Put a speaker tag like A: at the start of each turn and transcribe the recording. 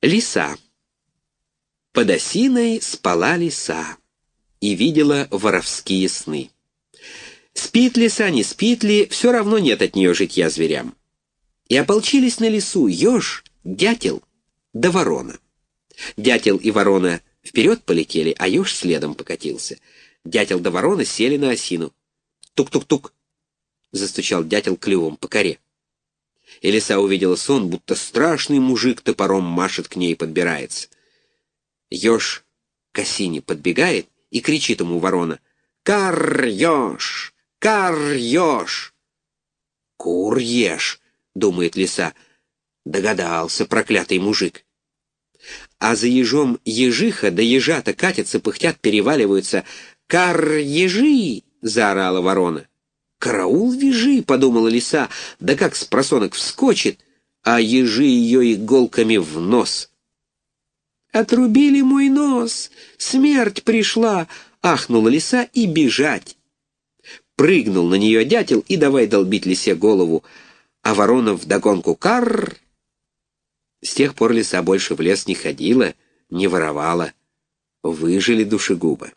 A: Лиса. Под осиной спала лиса и видела воровские сны. Спит лиса, не спит ли, все равно нет от нее житья зверям. И ополчились на лису еж, дятел да ворона. Дятел и ворона вперед полетели, а еж следом покатился. Дятел да ворона сели на осину. Тук-тук-тук, застучал дятел клювом по коре. И лиса увидела сон, будто страшный мужик топором машет к ней подбирается. Ёж к осине подбегает и кричит ему ворона. «Кар, еж! Кар, еж!» «Кур ешь!» — думает лиса. Догадался проклятый мужик. А за ежом ежиха да ежата катятся, пыхтят, переваливаются. «Кар, ежи!» — заорала ворона. «Караул вяжи!» — подумала лиса, да как с просонок вскочит, а ежи ее иголками в нос. «Отрубили мой нос! Смерть пришла!» — ахнула лиса и бежать. Прыгнул на нее дятел и давай долбить лисе голову, а ворона вдогонку кар. С тех пор лиса больше в лес не ходила, не воровала. Выжили душегубы.